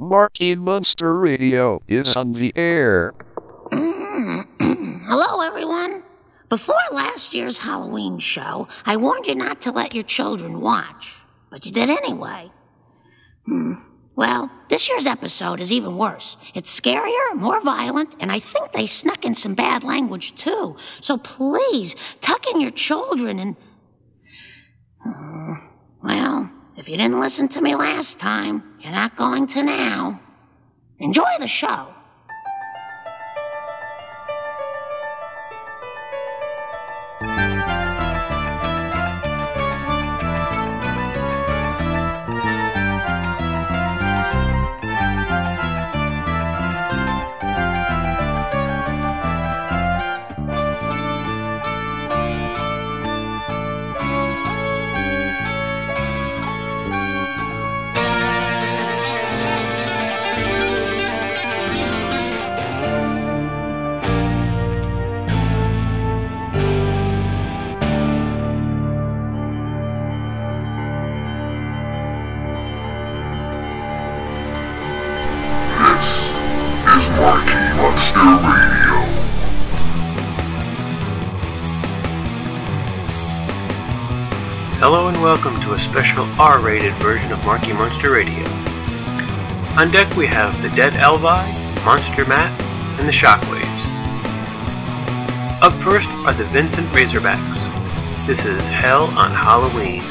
Marky Munster Radio is on the air. Hello, everyone. Before last year's Halloween show, I warned you not to let your children watch, but you did anyway. Hmm. Well, this year's episode is even worse. It's scarier, more violent, and I think they snuck in some bad language too. So please, tuck in your children and. Uh, well. If you didn't listen to me last time, you're not going to now. Enjoy the show. Special R-rated version of Marky Munster Radio. On deck we have the Dead Elvi, Monster Matt, and the Shockwaves. Up first are the Vincent Razorbacks. This is Hell on Halloween.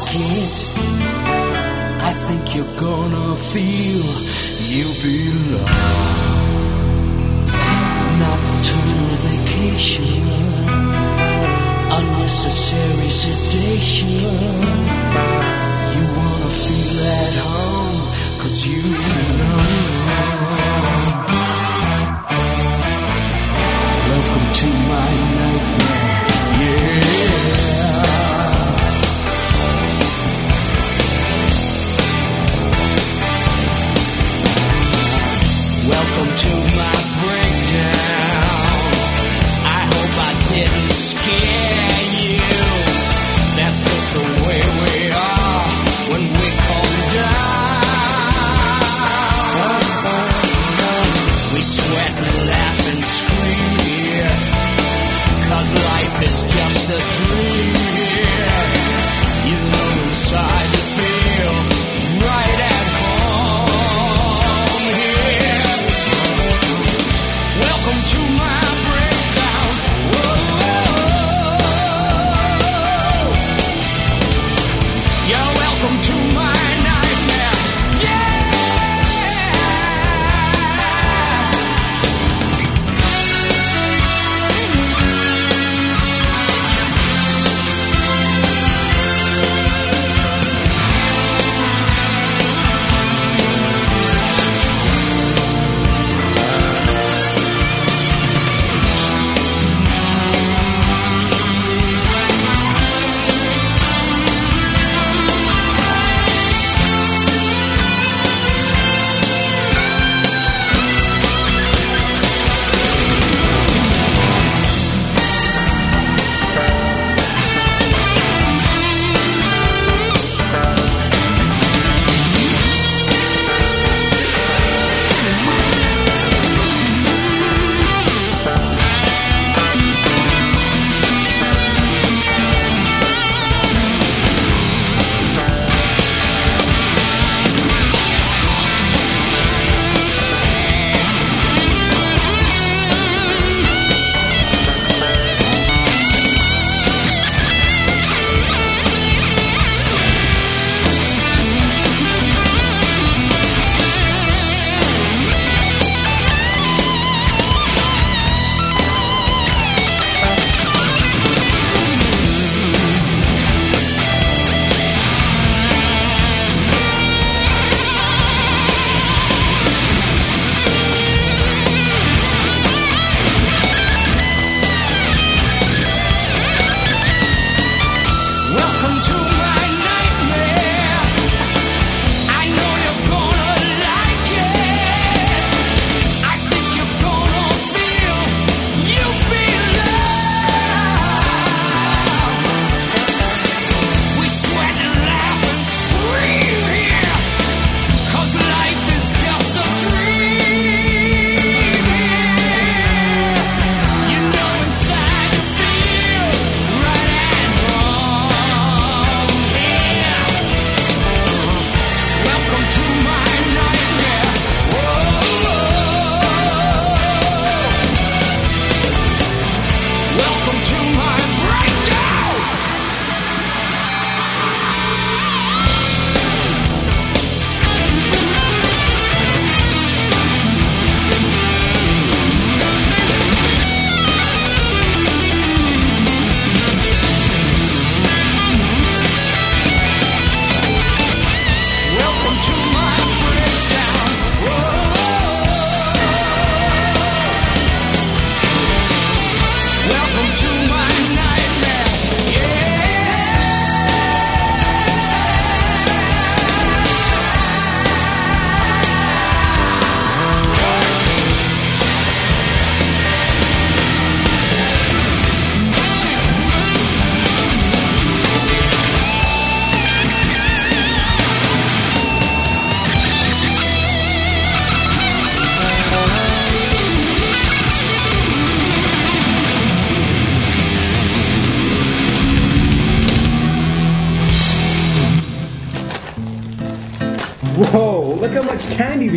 like it. I think you're gonna feel you belong. Nocturnal vacation, unnecessary sedation. You wanna feel at home, cause you belong. Welcome to my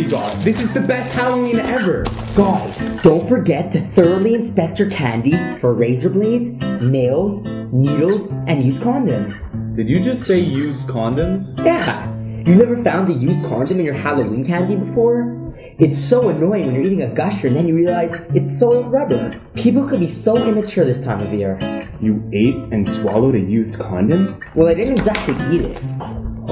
much candy we got. This is the best Halloween ever. Guys, don't forget to thoroughly inspect your candy for razor blades, nails, needles, and used condoms. Did you just say used condoms? Yeah! You never found a used condom in your Halloween candy before? It's so annoying when you're eating a gusher and then you realize it's soiled rubber. People could be so immature this time of year. You ate and swallowed a used condom? Well, I didn't exactly eat it.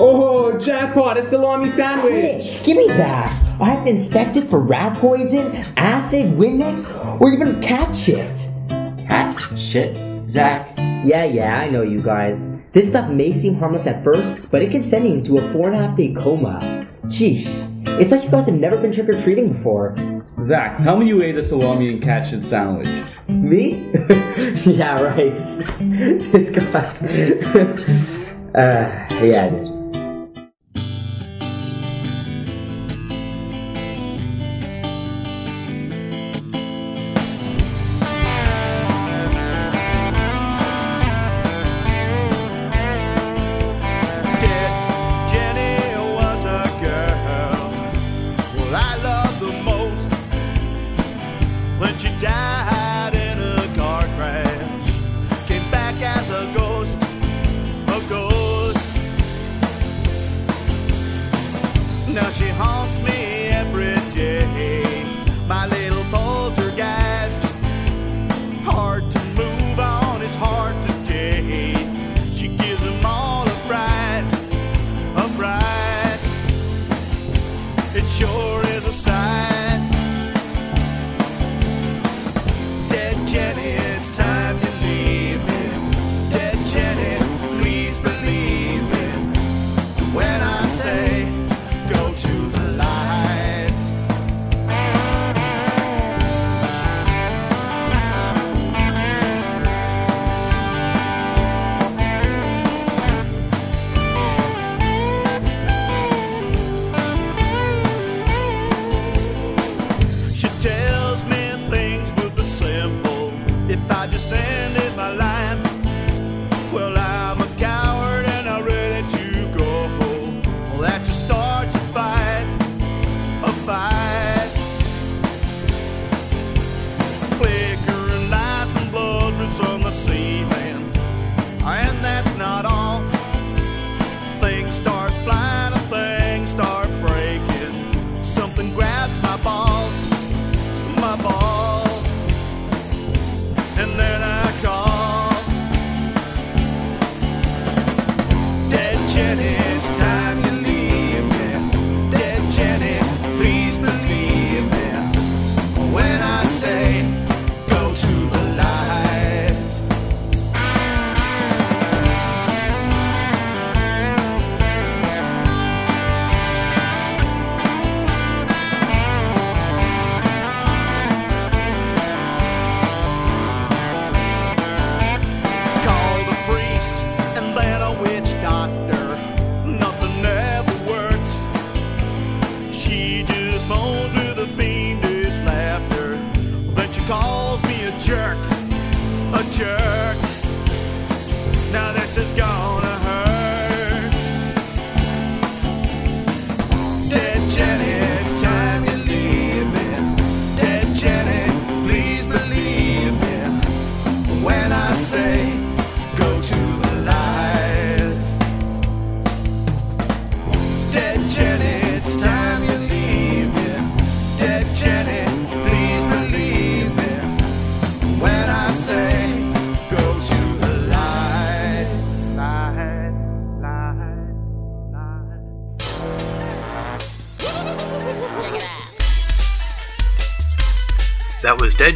Oh, jackpot, a salami sandwich! Hey, give me that! I have to inspect it for rat poison, acid, Windex, or even cat shit. Cat shit, Zach. Yeah, yeah, I know you guys. This stuff may seem harmless at first, but it can send you into a four and a half day coma. Sheesh. It's like you guys have never been trick or treating before. Zach, tell me you ate a salami and cat shit sandwich. Me? yeah, right. this guy. uh, yeah, I did.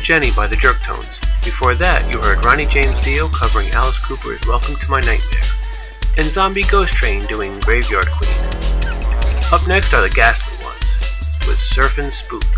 Jenny by the Jerktones. Before that, you heard Ronnie James Dio covering Alice Cooper's Welcome to My Nightmare, and Zombie Ghost Train doing Graveyard Queen. Up next are the Gaslit Ones with Surfin' Spook.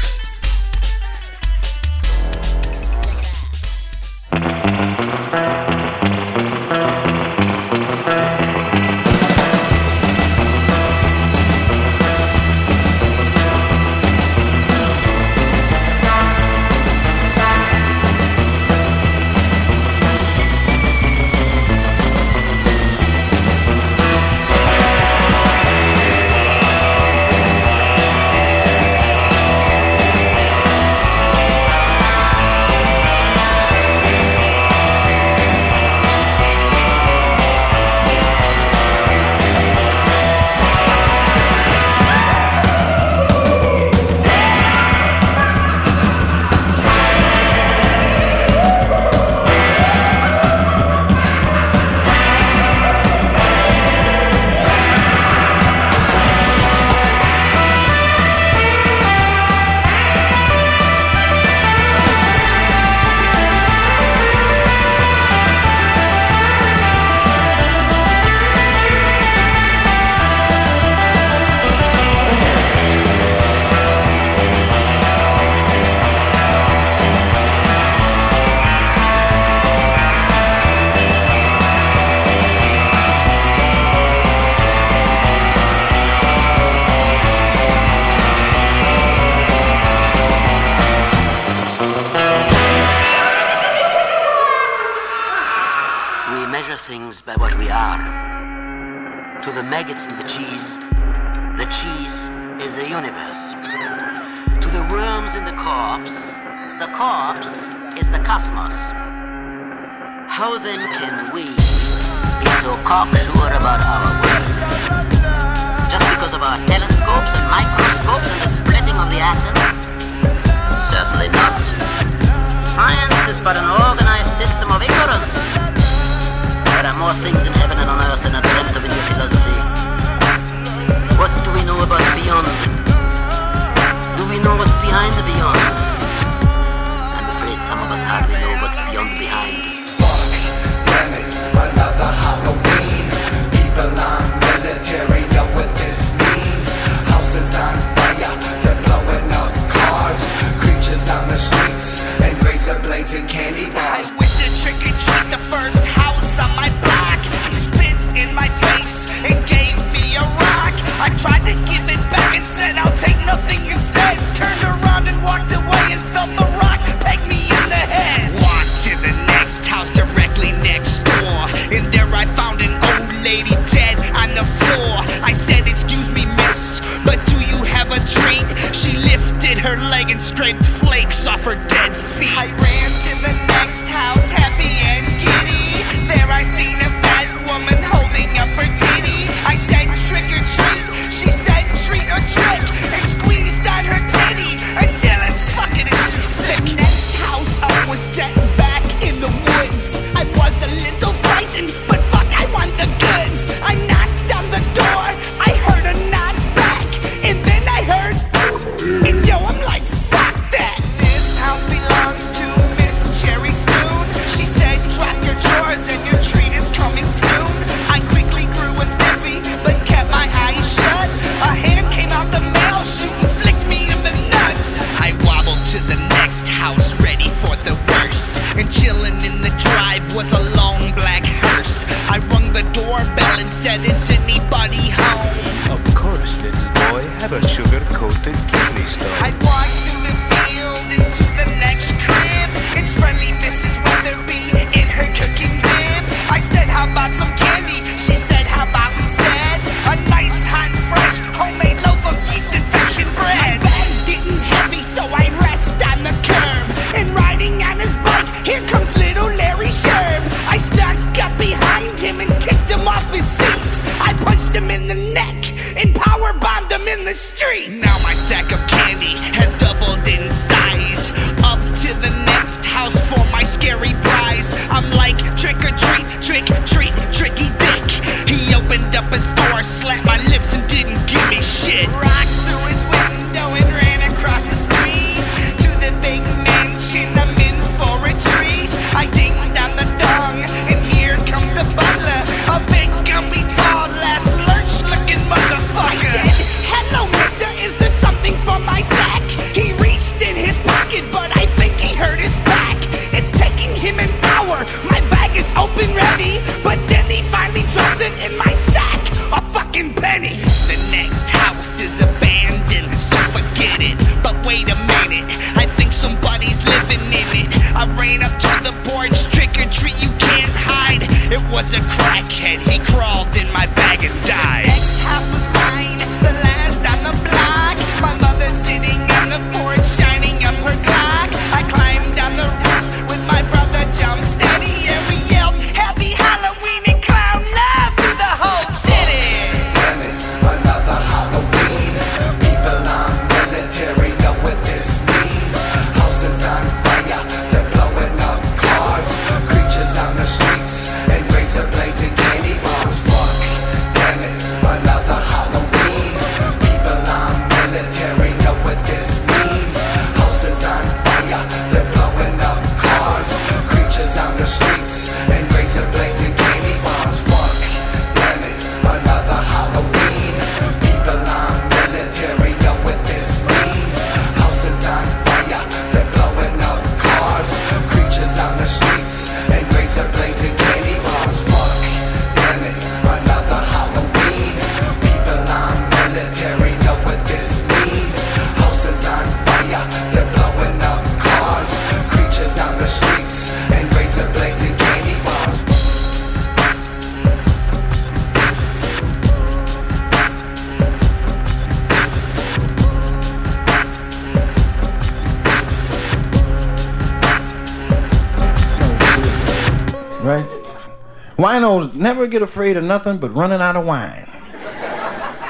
Winos never get afraid of nothing but running out of wine.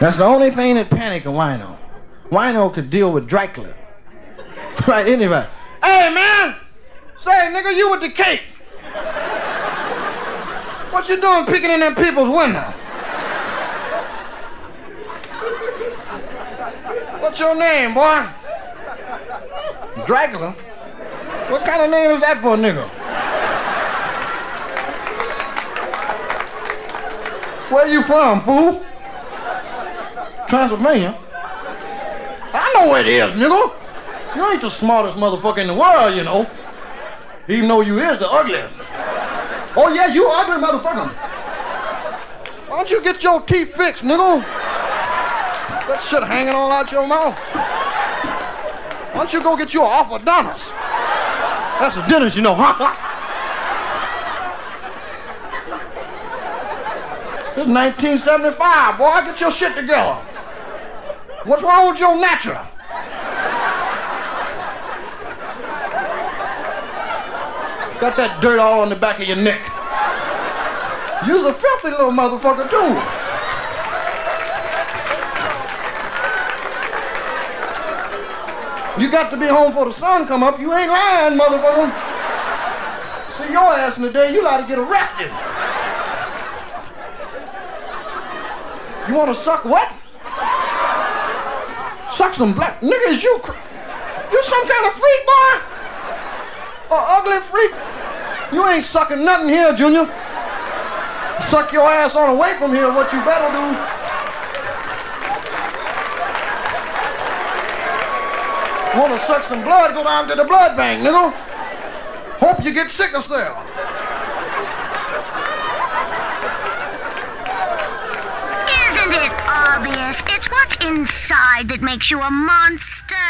That's the only thing that panic a wino. Wino could deal with Dracula. Right, anyway. Hey, man! Say, nigga, you with the cake. What you doing picking in them people's window? What's your name, boy? Dracula? What kind of name is that for a nigga? Where you from, fool? Transylvania? I know where it is, nigga. You ain't the smartest motherfucker in the world, you know. Even though you is the ugliest. Oh yeah, you ugly motherfucker. Why don't you get your teeth fixed, nigga? That shit hanging all out your mouth. Why don't you go get you an orthodontist? That's a dentist, you know, huh? It's 1975, boy. Get your shit together. What's wrong with your natural? Got that dirt all on the back of your neck. You's a filthy little motherfucker, too. You got to be home before the sun come up. You ain't lying, motherfucker. See your ass in the day, you ought to get arrested. You want to suck what? Suck some black niggas. You, you some kind of freak, boy? A ugly freak? You ain't sucking nothing here, Junior. Suck your ass on away from here. What you better do? Want to suck some blood? Go down to the blood bank, nigga. Hope you get sickle cell. Isn't it It's what's inside that makes you a monster.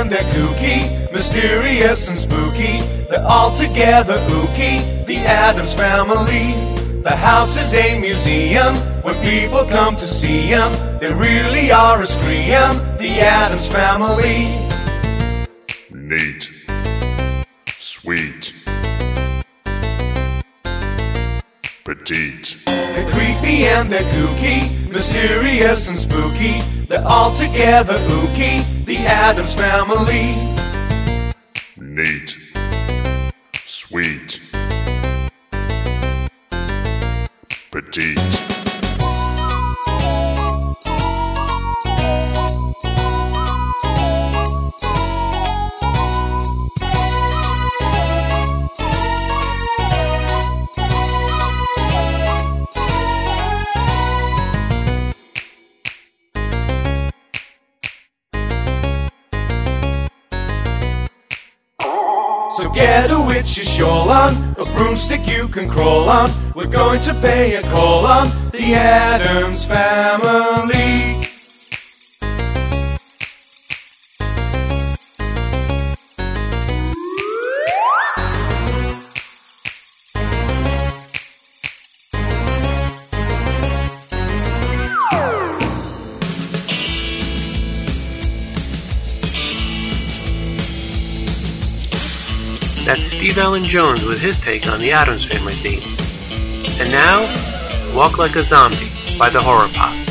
And they're kooky, mysterious and spooky. They're all together ooky, the Addams family. The house is a museum when people come to see 'em. They really are a scream, the Addams family. Neat. Sweet. Petite. They're creepy and they're kooky, mysterious and spooky. They're all together ooky, the Addams family. Neat. Sweet. Petite. Get a witch's shawl on, a broomstick you can crawl on. We're going to pay a call on the Addams family. Steve Allen Jones with his take on the Addams Family theme. And now, Walk Like a Zombie by the HorrorPops.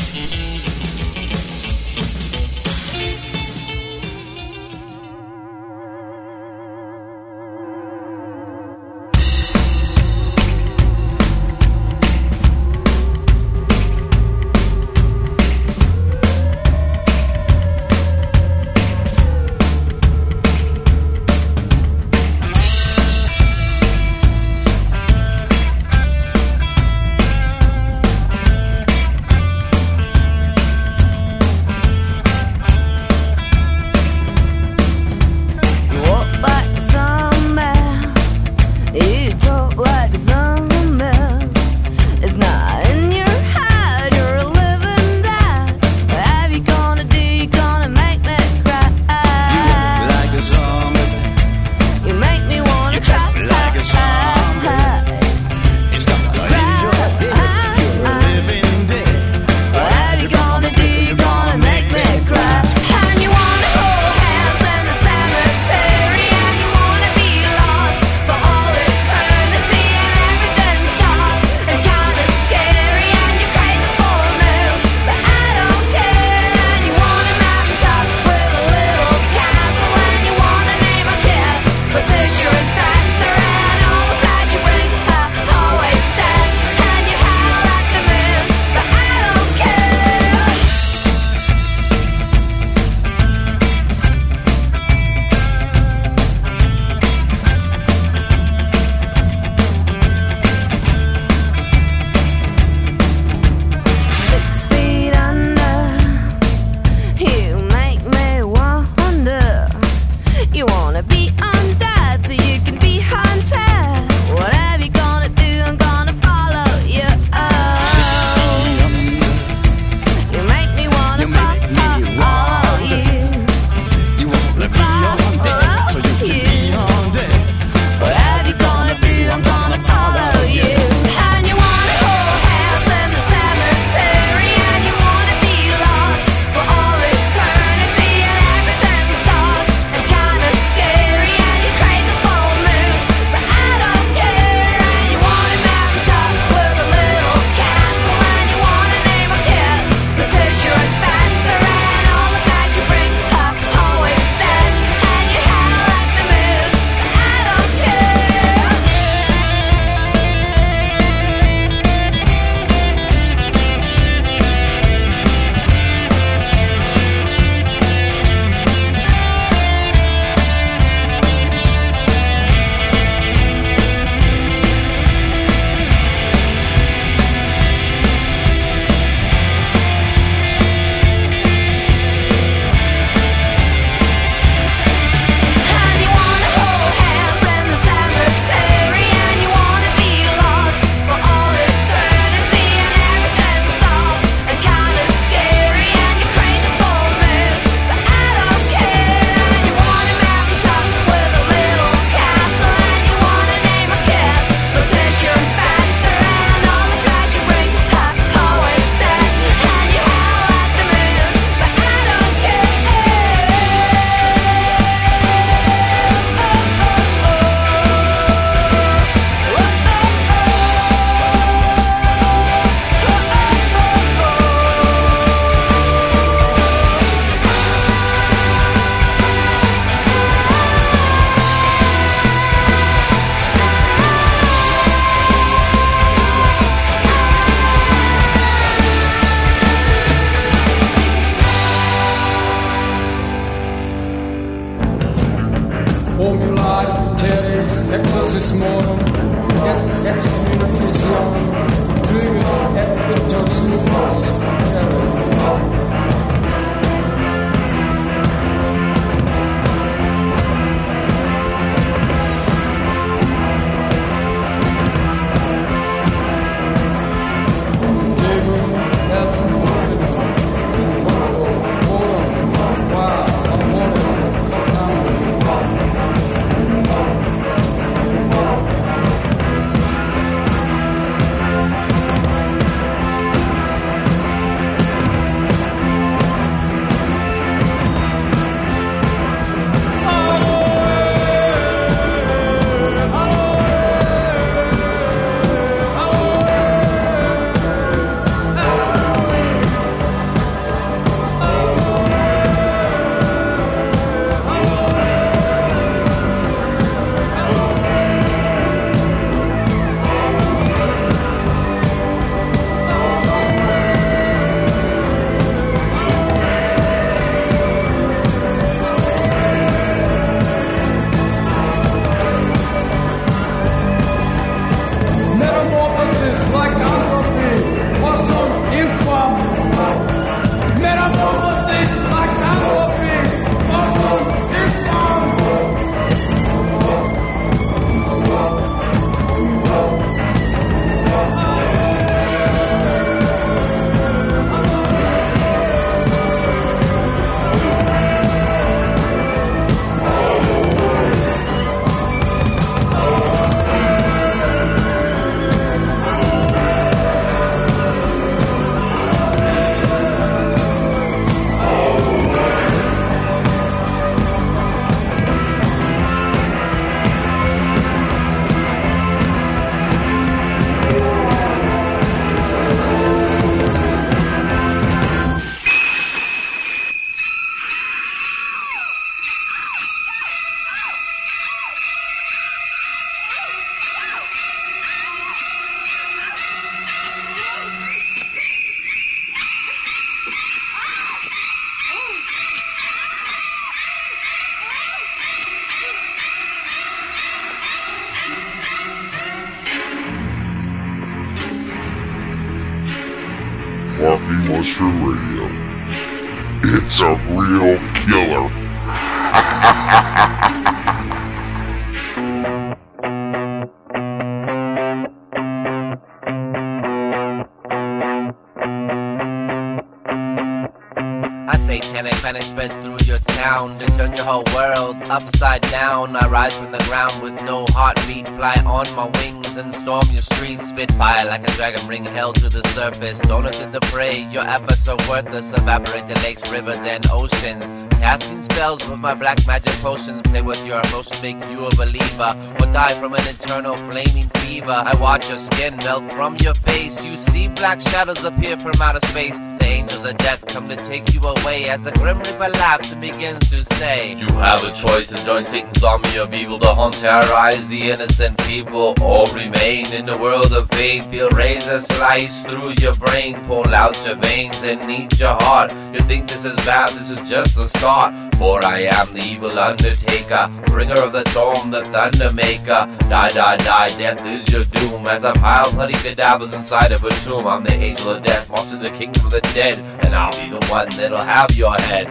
Your whole world upside down. I rise from the ground with no heartbeat, fly on my wings and storm your streets. Spit fire like a dragon, bring hell to the surface. Donor to the prey, your efforts are worthless. Evaporate the lakes, rivers, and oceans. Casting spells with my black magic potions. Play with your emotions, make you a believer. Or die from an eternal flaming fever. I watch your skin melt from your face. You see black shadows appear from outer space. The angels of death come to take you away as the grim reaper laughs and begins to say, You have a choice and join Satan's army of evil to hunt, terrorize the innocent people, or remain in the world of pain. Feel razor slice through your brain, pull out your veins and eat your heart. You think this is bad, this is just the start. For I am the evil undertaker, bringer of the storm, the thunder maker. Die, die, die, death is your doom. As I pile bloody cadavers inside of a tomb, I'm the angel of death, monster the kingdom of the dead, and I'll be the one that'll have your head.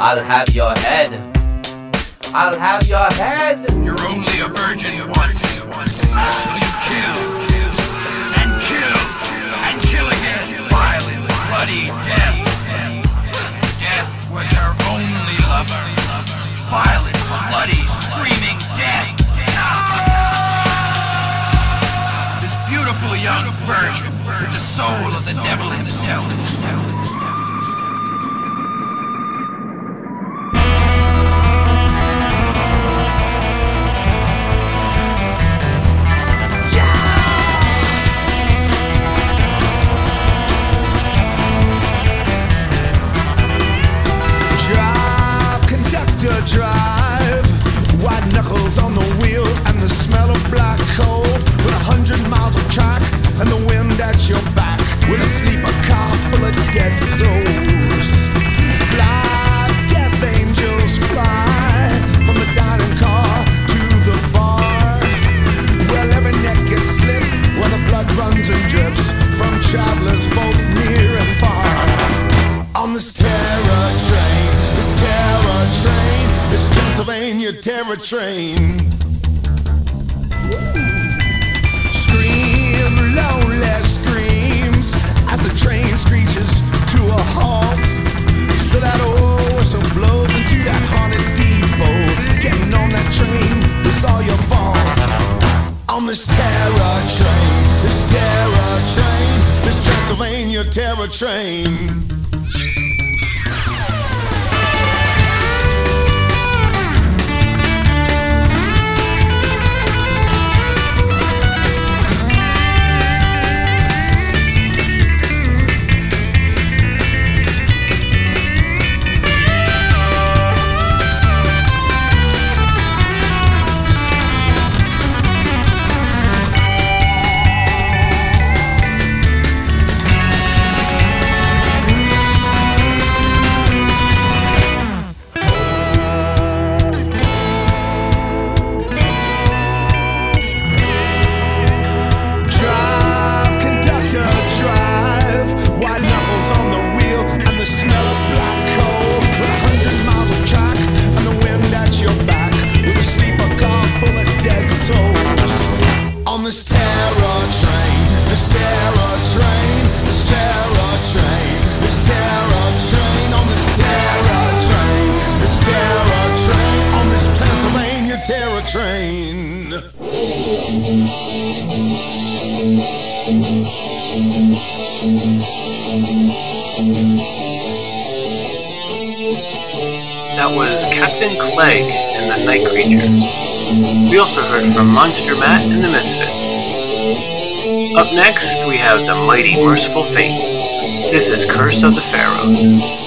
I'll have your head. I'll have your head. You're only a virgin once. Until you kill. And kill. And kill again. Violent, bloody death. Death was her only lover. Violent, bloody, screaming death. This beautiful young version with the soul of the devil himself. on the wheel and the smell of black coal. With a hundred miles of track and the wind at your back with a sleeper car full of dead souls. Fly, death angels, fly from the dining car to the bar. Well, every neck gets slit when the blood runs and drips from travelers both near and far. On this terror train, this terror train, this Pennsylvania terror train. Woo lonely screams as the train screeches to a halt. So that whistle blows into that haunted depot. Getting on that train is all your fault. On this terror train, this terror train, this terror train. Monster Matt and the Misfits. Up next, we have the Mighty Mercyful Fate. This is Curse of the Pharaohs.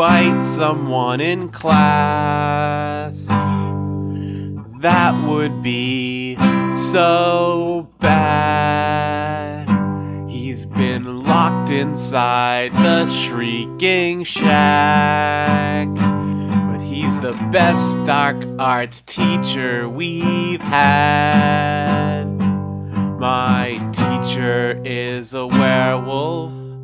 Bite someone in class. That would be so bad. He's been locked inside the shrieking shack. But he's the best dark arts teacher we've had. My teacher is a werewolf.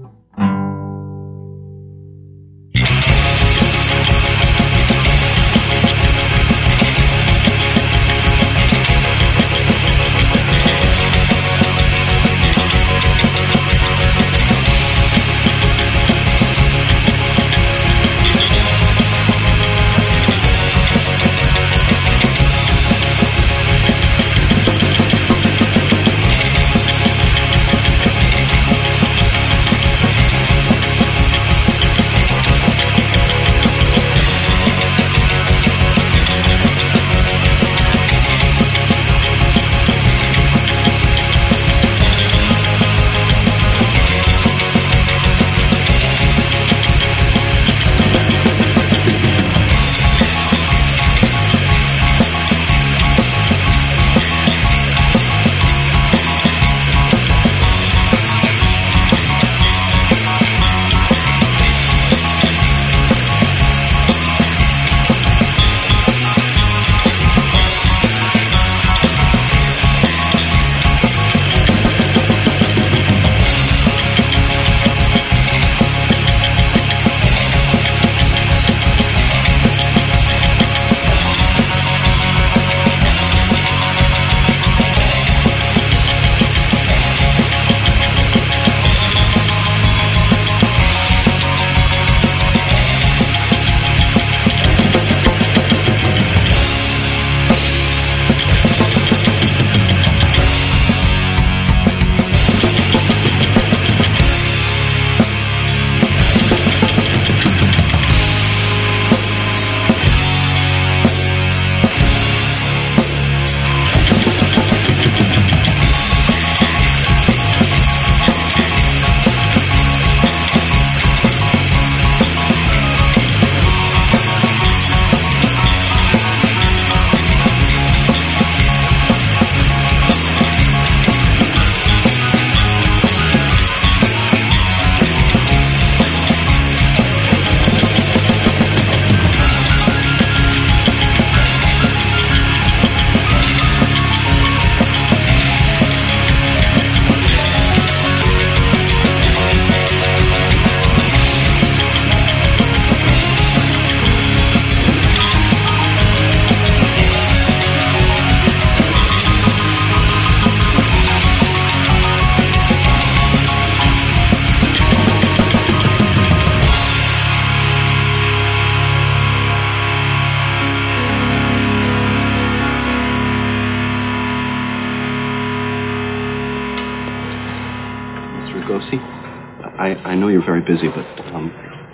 Busy, but um,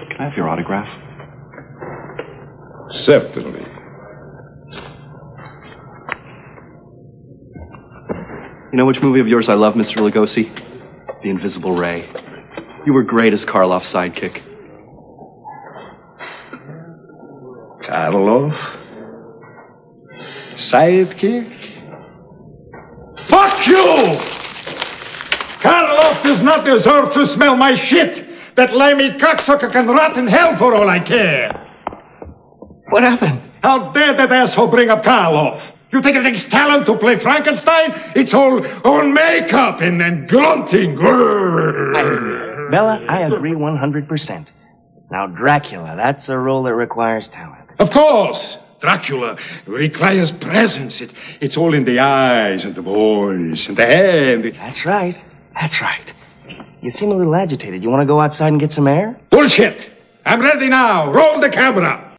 can I have your autograph? Certainly. You know which movie of yours I love, Mr. Lugosi? The Invisible Ray. You were great as Karloff's sidekick. Karloff? Sidekick? Fuck you! Karloff does not deserve to smell my shit! That limey cocksucker can rot in hell for all I care! What happened? How dare that asshole bring up Karloff? You think it takes talent to play Frankenstein? It's all, all makeup and, and grunting. Bela, I agree 100%. Now, Dracula, that's a role that requires talent. Of course! Dracula requires presence. It, it's all in the eyes and the voice and the hand. That's right. That's right. You seem a little agitated. You want to go outside and get some air? Bullshit! I'm ready now. Roll the camera.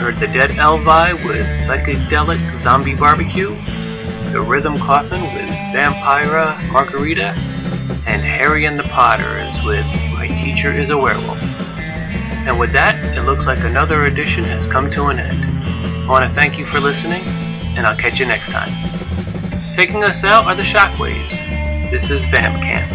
Heard The Dead Elvi with Psychedelic Zombie Barbecue, The Rhythm Coffin with Vampira Margarita, and Harry and the Potters with My Teacher is a Werewolf. And with that, it looks like another edition has come to an end. I want to thank you for listening, and I'll catch you next time. Taking us out are the Shockwaves. This is Vamp Camp.